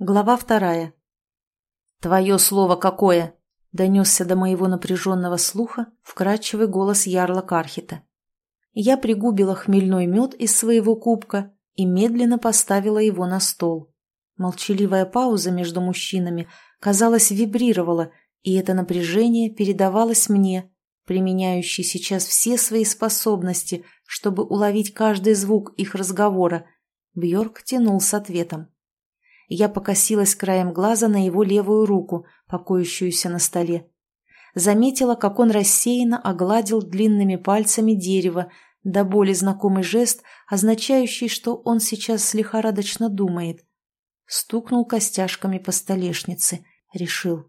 Глава вторая. «Твое слово какое?» — донесся до моего напряженного слуха вкрадчивый голос ярла Кархита. Я пригубила хмельной мед из своего кубка и медленно поставила его на стол. Молчаливая пауза между мужчинами, казалось, вибрировала, и это напряжение передавалось мне, применяющей сейчас все свои способности, чтобы уловить каждый звук их разговора. Бьорк тянул с ответом. Я покосилась краем глаза на его левую руку, покоящуюся на столе. Заметила, как он рассеянно огладил длинными пальцами дерево, до боли знакомый жест, означающий, что он сейчас лихорадочно думает. Стукнул костяшками по столешнице. Решил.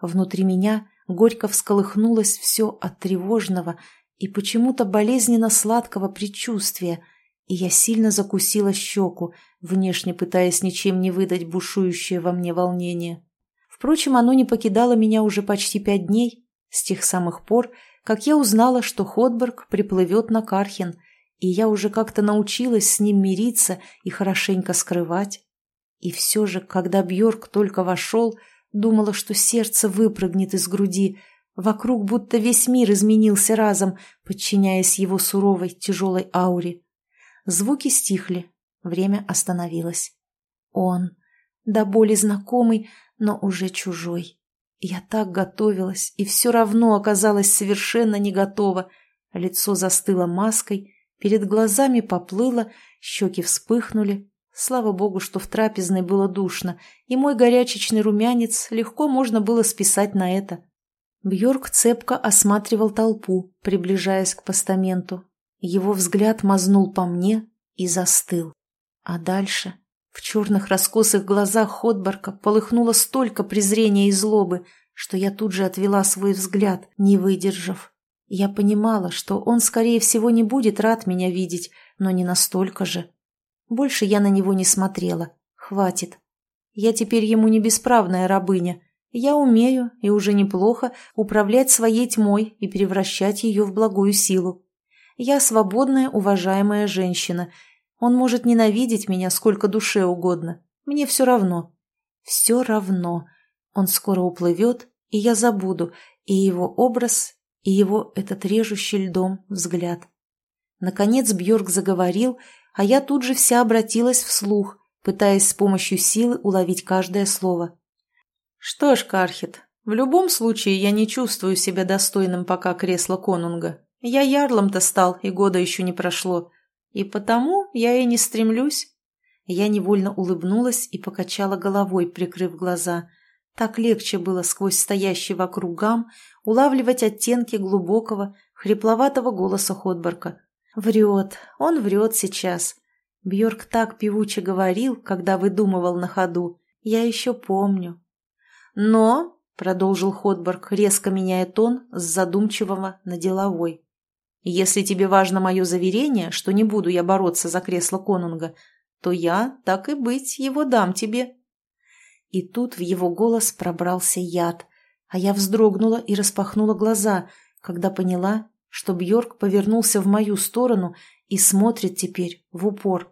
Внутри меня горько всколыхнулось все от тревожного и почему-то болезненно сладкого предчувствия – и я сильно закусила щеку, внешне пытаясь ничем не выдать бушующее во мне волнение. Впрочем, оно не покидало меня уже почти пять дней, с тех самых пор, как я узнала, что Ходберг приплывет на Кархен, и я уже как-то научилась с ним мириться и хорошенько скрывать. И все же, когда Бьорк только вошел, думала, что сердце выпрыгнет из груди, вокруг будто весь мир изменился разом, подчиняясь его суровой, тяжелой ауре. Звуки стихли, время остановилось. Он, до боли знакомый, но уже чужой. Я так готовилась, и все равно оказалась совершенно не готова. Лицо застыло маской, перед глазами поплыло, щеки вспыхнули. Слава богу, что в трапезной было душно, и мой горячечный румянец легко можно было списать на это. Бьорк цепко осматривал толпу, приближаясь к постаменту, его взгляд мазнул по мне и застыл. А дальше в черных раскосых глазах Ходборка полыхнуло столько презрения и злобы, что я тут же отвела свой взгляд, не выдержав. Я понимала, что он, скорее всего, не будет рад меня видеть, но не настолько же. Больше я на него не смотрела. Хватит. Я теперь ему не бесправная рабыня. Я умею, и уже неплохо, управлять своей тьмой и превращать ее в благую силу. Я свободная, уважаемая женщина. Он может ненавидеть меня сколько душе угодно. Мне все равно. Все равно. Он скоро уплывет, и я забуду и его образ, и его этот режущий льдом взгляд. Наконец Бьорк заговорил, а я тут же вся обратилась вслух, пытаясь с помощью силы уловить каждое слово. «Что ж, Кархит, в любом случае я не чувствую себя достойным пока кресла конунга. Я ярлом-то стал, и года еще не прошло. И потому я и не стремлюсь. Я невольно улыбнулась и покачала головой, прикрыв глаза. Так легче было сквозь стоящий вокруг гам улавливать оттенки глубокого, хрипловатого голоса Ходборка. Врет, он врет сейчас. Бьорк так певуче говорил, когда выдумывал на ходу. Я еще помню. Но, — продолжил Ходборг, резко меняя тон с задумчивого на деловой, если тебе важно мое заверение, что не буду я бороться за кресло конунга, то я, так и быть, его дам тебе». И тут в его голос пробрался яд, а я вздрогнула и распахнула глаза, когда поняла, что Бьорк повернулся в мою сторону и смотрит теперь в упор.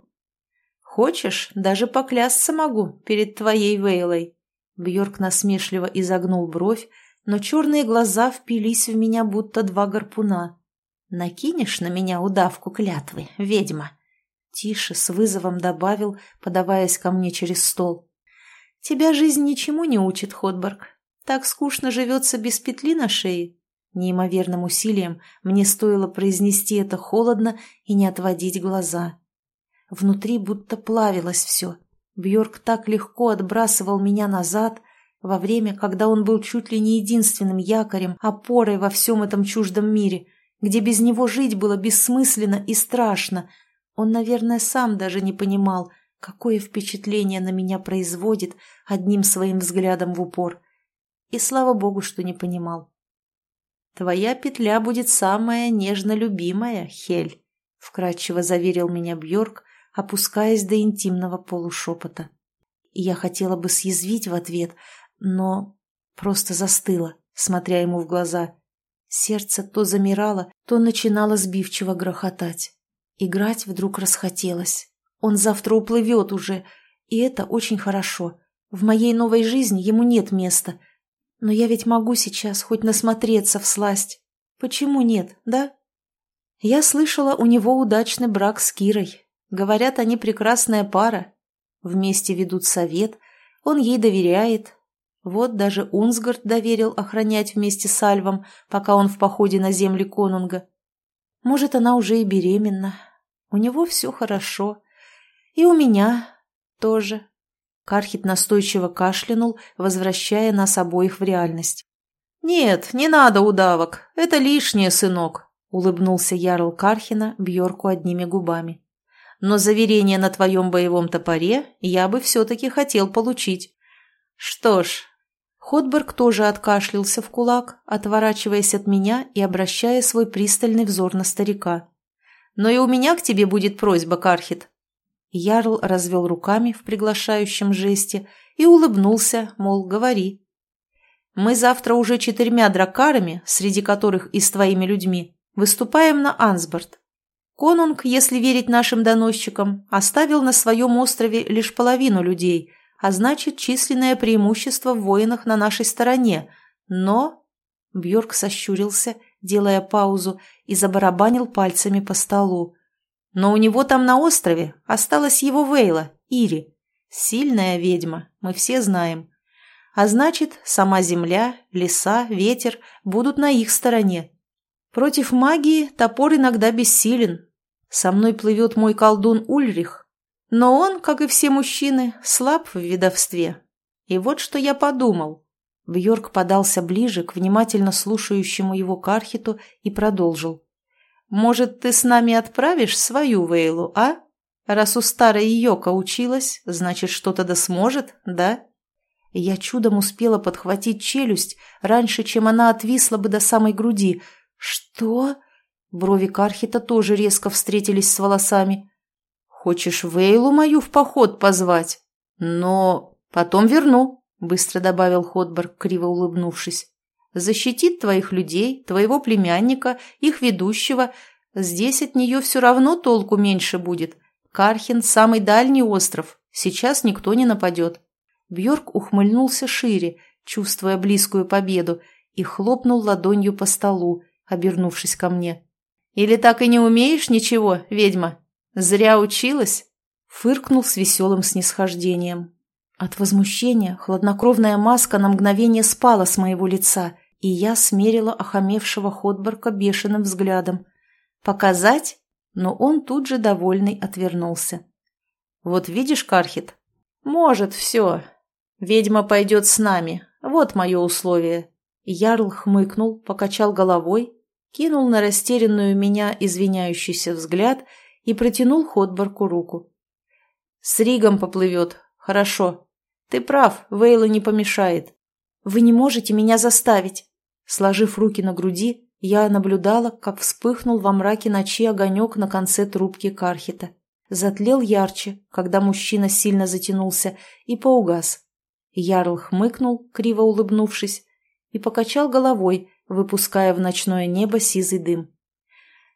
«Хочешь, даже поклясться могу перед твоей Вейлой». Бьорк насмешливо изогнул бровь, но черные глаза впились в меня, будто два гарпуна. «Накинешь на меня удавку клятвы, ведьма?» Тише, с вызовом добавил, подаваясь ко мне через стол. «Тебя жизнь ничему не учит, Ходборг. Так скучно живется без петли на шее». Неимоверным усилием мне стоило произнести это холодно и не отводить глаза. Внутри будто плавилось все. Бьорк так легко отбрасывал меня назад, во время, когда он был чуть ли не единственным якорем, опорой во всем этом чуждом мире – где без него жить было бессмысленно и страшно. Он, наверное, сам даже не понимал, какое впечатление на меня производит одним своим взглядом в упор. И слава богу, что не понимал. «Твоя петля будет самая нежно любимая, Хель», — вкратчиво заверил меня Бьорк, опускаясь до интимного полушепота. И я хотела бы съязвить в ответ, но просто застыла, смотря ему в глаза — Сердце то замирало, то начинало сбивчиво грохотать. Играть вдруг расхотелось. Он завтра уплывет уже, и это очень хорошо. В моей новой жизни ему нет места. Но я ведь могу сейчас хоть насмотреться в сласть. Почему нет, да? Я слышала, у него удачный брак с Кирой. Говорят, они прекрасная пара. Вместе ведут совет, он ей доверяет. Вот даже Унсгард доверил охранять вместе с Альвом, пока он в походе на земли Конунга. Может, она уже и беременна. У него все хорошо. И у меня тоже. Кархит настойчиво кашлянул, возвращая нас обоих в реальность. «Нет, не надо удавок. Это лишнее, сынок», — улыбнулся Ярл Кархина Бьорку одними губами. «Но заверение на твоем боевом топоре я бы все-таки хотел получить. Что ж...» Ходберг тоже откашлялся в кулак, отворачиваясь от меня и обращая свой пристальный взор на старика. «Но и у меня к тебе будет просьба, Кархит. Ярл развел руками в приглашающем жесте и улыбнулся, мол, говори. «Мы завтра уже четырьмя дракарами, среди которых и с твоими людьми, выступаем на Ансборд. Конунг, если верить нашим доносчикам, оставил на своем острове лишь половину людей, а значит, численное преимущество в воинах на нашей стороне. Но...» Бьорк сощурился, делая паузу, и забарабанил пальцами по столу. Но у него там на острове осталась его Вейла, Ири. Сильная ведьма, мы все знаем. А значит, сама земля, леса, ветер будут на их стороне. Против магии топор иногда бессилен. Со мной плывет мой колдун Ульрих. Но он, как и все мужчины, слаб в ведовстве. И вот что я подумал. Бьорк подался ближе к внимательно слушающему его Кархиту и продолжил. Может, ты с нами отправишь свою Вейлу, а? Раз у старой Йока училась, значит, что-то да сможет, да?» Я чудом успела подхватить челюсть раньше, чем она отвисла бы до самой груди. «Что?» Брови Кархита тоже резко встретились с волосами. «Хочешь Вейлу мою в поход позвать? Но потом верну», — быстро добавил Ходберг, криво улыбнувшись защитит твоих людей, твоего племянника, их ведущего. Здесь от нее все равно толку меньше будет. Кархин – самый дальний остров, сейчас никто не нападет». Бьорк ухмыльнулся шире, чувствуя близкую победу, и хлопнул ладонью по столу, обернувшись ко мне. «Или так и не умеешь ничего, ведьма? Зря училась?» Фыркнул с веселым снисхождением. От возмущения хладнокровная маска на мгновение спала с моего лица, и я смерила охамевшего Ходборка бешеным взглядом. «Показать?» Но он тут же довольный отвернулся. «Вот видишь, Кархит? Может, все. Ведьма пойдет с нами. Вот мое условие». Ярл хмыкнул, покачал головой, кинул на растерянную меня извиняющийся взгляд и протянул Ходборку руку. «С Ригом поплывет. Хорошо. Ты прав, Вейла не помешает. Вы не можете меня заставить. Сложив руки на груди, я наблюдала, как вспыхнул во мраке ночи огонек на конце трубки Кархита. Затлел ярче, когда мужчина сильно затянулся, и поугас. Ярл хмыкнул, криво улыбнувшись, и покачал головой, выпуская в ночное небо сизый дым.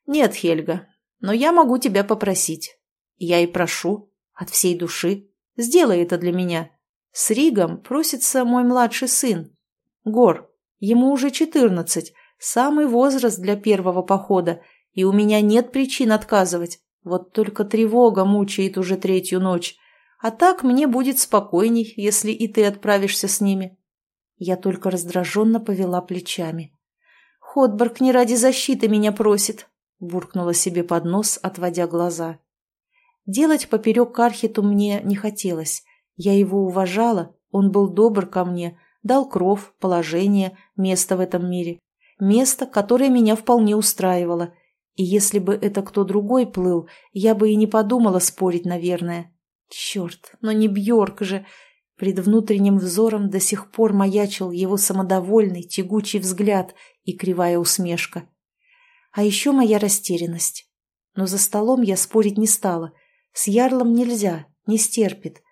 «Нет, Хельга, но я могу тебя попросить. Я и прошу, от всей души. Сделай это для меня. С Ригом просится мой младший сын, Гор. Ему уже четырнадцать, самый возраст для первого похода, и у меня нет причин отказывать. Вот только тревога мучает уже третью ночь. А так мне будет спокойней, если и ты отправишься с ними. Я только раздраженно повела плечами. «Ходборг не ради защиты меня просит», — буркнула себе под нос, отводя глаза. Делать поперек Кархиту мне не хотелось. Я его уважала, он был добр ко мне, дал кров, положение, место в этом мире. Место, которое меня вполне устраивало. И если бы это кто другой плыл, я бы и не подумала спорить, наверное. Черт, но не Бьорк же. Пред внутренним взором до сих пор маячил его самодовольный, тягучий взгляд и кривая усмешка. А еще моя растерянность. Но за столом я спорить не стала. С Ярлом нельзя, не стерпит.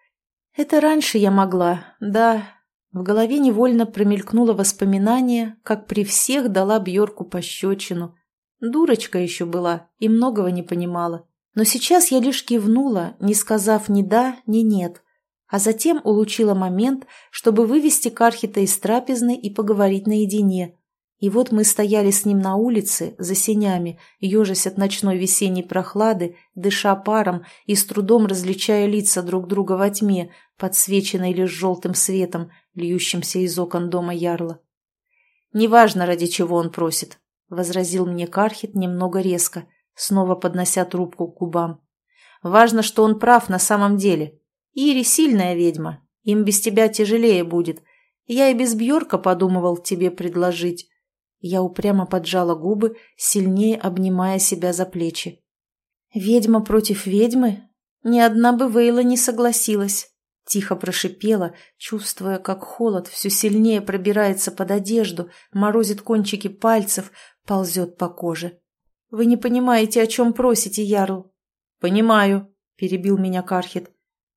Это раньше я могла, да, в голове невольно промелькнуло воспоминание, как при всех дала Бьорку пощечину. Дурочка еще была и многого не понимала. Но сейчас я лишь кивнула, не сказав ни да, ни нет. а затем улучила момент, чтобы вывести Кархита из трапезной и поговорить наедине. И вот мы стояли с ним на улице, за сенями, ежась от ночной весенней прохлады, дыша паром и с трудом различая лица друг друга во тьме, подсвеченной лишь желтым светом, льющимся из окон дома Ярла. «Неважно, ради чего он просит», — возразил мне Кархит немного резко, снова поднося трубку к губам. «Важно, что он прав на самом деле. Ири сильная ведьма, им без тебя тяжелее будет. Я и без Бьорка подумывал тебе предложить». Я упрямо поджала губы, сильнее обнимая себя за плечи. «Ведьма против ведьмы? Ни одна бы Вейла не согласилась». Тихо прошипела, чувствуя, как холод все сильнее пробирается под одежду, морозит кончики пальцев, ползет по коже. «Вы не понимаете, о чем просите, Ярл?» «Понимаю», — перебил меня Кархит.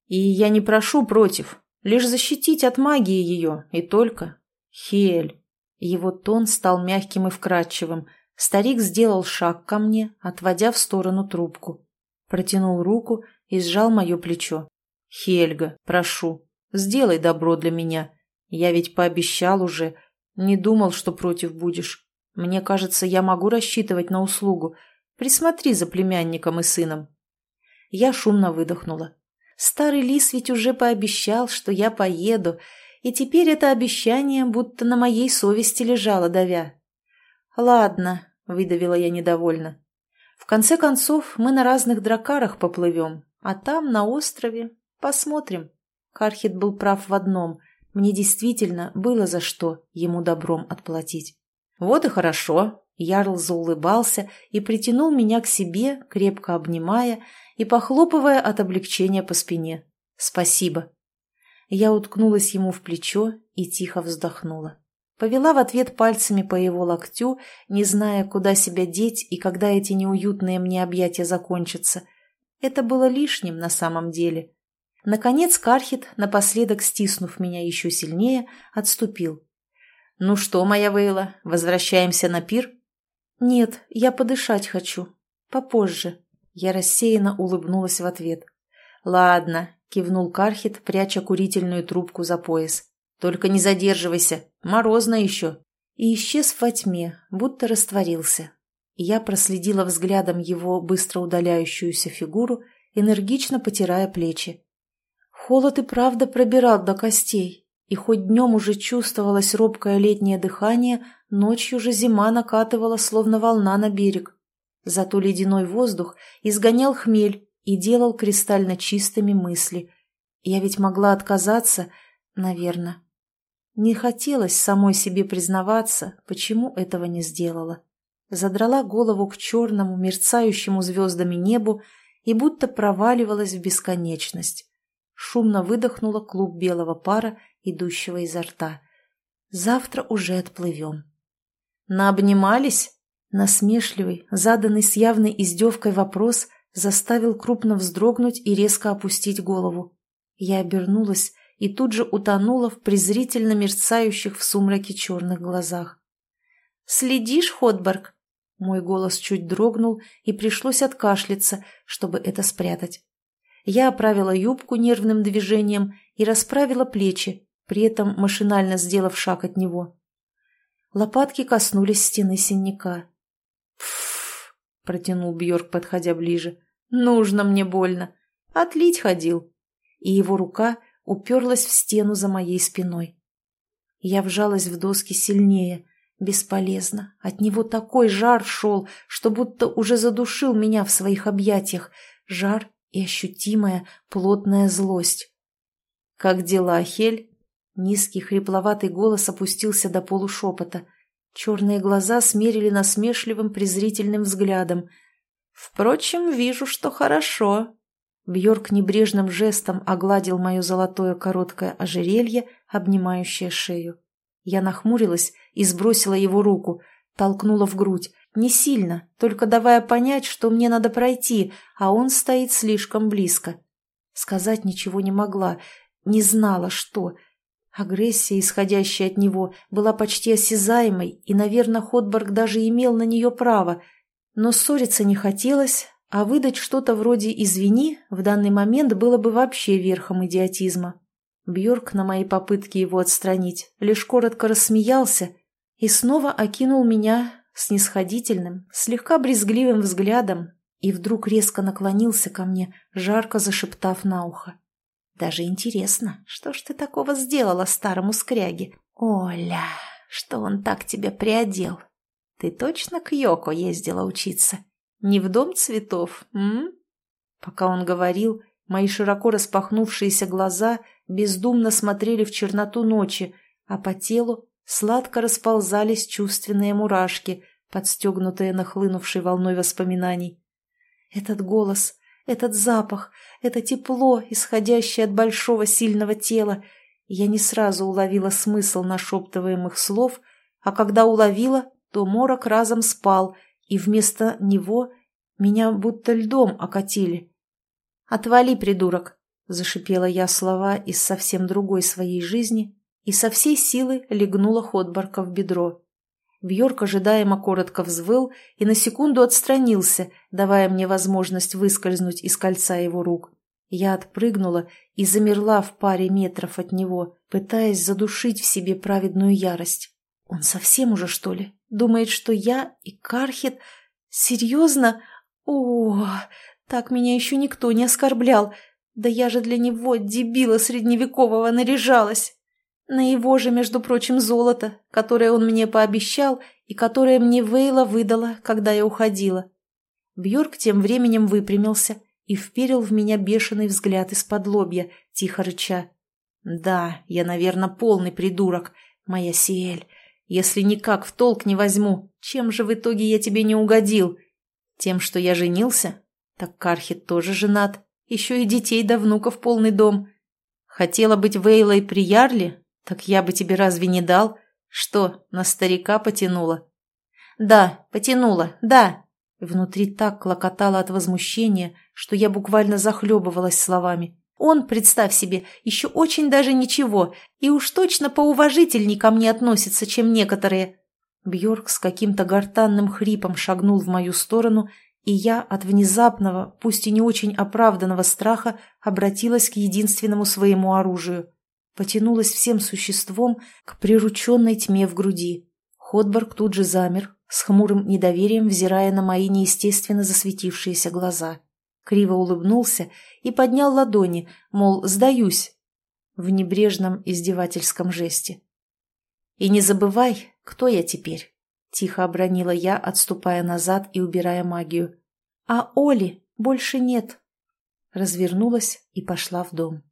«И я не прошу против, лишь защитить от магии ее, и только. Хель». Его тон стал мягким и вкрадчивым. Старик сделал шаг ко мне, отводя в сторону трубку. Протянул руку и сжал мое плечо. «Хельга, прошу, сделай добро для меня. Я ведь пообещал уже. Не думал, что против будешь. Мне кажется, я могу рассчитывать на услугу. Присмотри за племянником и сыном». Я шумно выдохнула. Старый лис ведь уже пообещал, что я поеду, и теперь это обещание будто на моей совести лежало, давя. «Ладно», — выдавила я недовольно. «В конце концов, мы на разных дракарах поплывем, а там, на острове, Посмотрим. Кархит был прав в одном. Мне действительно было за что ему добром отплатить. Вот и хорошо. Ярл заулыбался и притянул меня к себе, крепко обнимая и похлопывая от облегчения по спине. Спасибо. Я уткнулась ему в плечо и тихо вздохнула. Повела в ответ пальцами по его локтю, не зная, куда себя деть и когда эти неуютные мне объятия закончатся. Это было лишним на самом деле. Наконец Кархит, напоследок стиснув меня еще сильнее, отступил. «Ну что, моя Вейла, возвращаемся на пир?» «Нет, я подышать хочу. Попозже». Я рассеянно улыбнулась в ответ. «Ладно», — кивнул Кархит, пряча курительную трубку за пояс. «Только не задерживайся, морозно еще». И исчез во тьме, будто растворился. Я проследила взглядом его быстро удаляющуюся фигуру, энергично потирая плечи. Холод и правда пробирал до костей, и хоть днем уже чувствовалось робкое летнее дыхание, ночью же зима накатывала, словно волна на берег. Зато ледяной воздух изгонял хмель и делал кристально чистыми мысли. Я ведь могла отказаться, наверное. Не хотелось самой себе признаваться, почему этого не сделала. Задрала голову к черному, мерцающему звездами небу и будто проваливалась в бесконечность шумно выдохнула клуб белого пара, идущего изо рта. «Завтра уже отплывем». «Наобнимались?» Насмешливый, заданный с явной издевкой вопрос заставил крупно вздрогнуть и резко опустить голову. Я обернулась и тут же утонула в презрительно мерцающих в сумраке черных глазах. «Следишь, Ходберг?» Мой голос чуть дрогнул, и пришлось откашляться, чтобы это спрятать. Я оправила юбку нервным движением и расправила плечи, при этом машинально сделав шаг от него. Лопатки коснулись стены синяка. «Пф!» — протянул Бьорк, подходя ближе. «Нужно мне больно. Отлить ходил». И его рука уперлась в стену за моей спиной. Я вжалась в доски сильнее. Бесполезно. От него такой жар шел, что будто уже задушил меня в своих объятиях. Жар и ощутимая плотная злость. «Как дела, Хель?» Низкий хрипловатый голос опустился до полушепота. Черные глаза смерили насмешливым презрительным взглядом. «Впрочем, вижу, что хорошо». Бьорк небрежным жестом огладил мое золотое короткое ожерелье, обнимающее шею. Я нахмурилась и сбросила его руку, толкнула в грудь, не сильно, только давая понять, что мне надо пройти, а он стоит слишком близко. Сказать ничего не могла, не знала, что. Агрессия, исходящая от него, была почти осязаемой, и, наверное, Ходборг даже имел на нее право. Но ссориться не хотелось, а выдать что-то вроде «извини» в данный момент было бы вообще верхом идиотизма. Бьорк на мои попытки его отстранить лишь коротко рассмеялся и снова окинул меня снисходительным, слегка брезгливым взглядом и вдруг резко наклонился ко мне, жарко зашептав на ухо. «Даже интересно, что ж ты такого сделала старому скряге? Оля, что он так тебя приодел? Ты точно к Йоко ездила учиться? Не в дом цветов, м?» Пока он говорил, мои широко распахнувшиеся глаза бездумно смотрели в черноту ночи, а по телу сладко расползались чувственные мурашки, подстегнутые нахлынувшей волной воспоминаний. Этот голос, этот запах, это тепло, исходящее от большого сильного тела. Я не сразу уловила смысл нашептываемых слов, а когда уловила, то морок разом спал, и вместо него меня будто льдом окатили. «Отвали, придурок!» — зашипела я слова из совсем другой своей жизни и со всей силы легнула Ходборка в бедро. Бьорк ожидаемо коротко взвыл и на секунду отстранился, давая мне возможность выскользнуть из кольца его рук. Я отпрыгнула и замерла в паре метров от него, пытаясь задушить в себе праведную ярость. Он совсем уже, что ли? Думает, что я и Кархит... Серьезно? О, так меня еще никто не оскорблял. Да я же для него, дебила средневекового, наряжалась. На его же, между прочим, золото, которое он мне пообещал и которое мне Вейла выдала, когда я уходила. Бьорк тем временем выпрямился и вперил в меня бешеный взгляд из-под лобья, тихо рыча. «Да, я, наверное, полный придурок, моя Сиэль. Если никак в толк не возьму, чем же в итоге я тебе не угодил? Тем, что я женился? Так Кархит тоже женат. Еще и детей да внуков полный дом. Хотела быть Вейлой при Ярле? Так я бы тебе разве не дал? Что, на старика потянула? Да, потянула, да. Внутри так клокотало от возмущения, что я буквально захлебывалась словами. Он, представь себе, еще очень даже ничего, и уж точно поуважительней ко мне относится, чем некоторые. Бьорк с каким-то гортанным хрипом шагнул в мою сторону и я от внезапного, пусть и не очень оправданного страха обратилась к единственному своему оружию. Потянулась всем существом к прирученной тьме в груди. Ходборг тут же замер, с хмурым недоверием взирая на мои неестественно засветившиеся глаза. Криво улыбнулся и поднял ладони, мол, сдаюсь, в небрежном издевательском жесте. «И не забывай, кто я теперь». — тихо обронила я, отступая назад и убирая магию. «А Оли больше нет!» Развернулась и пошла в дом.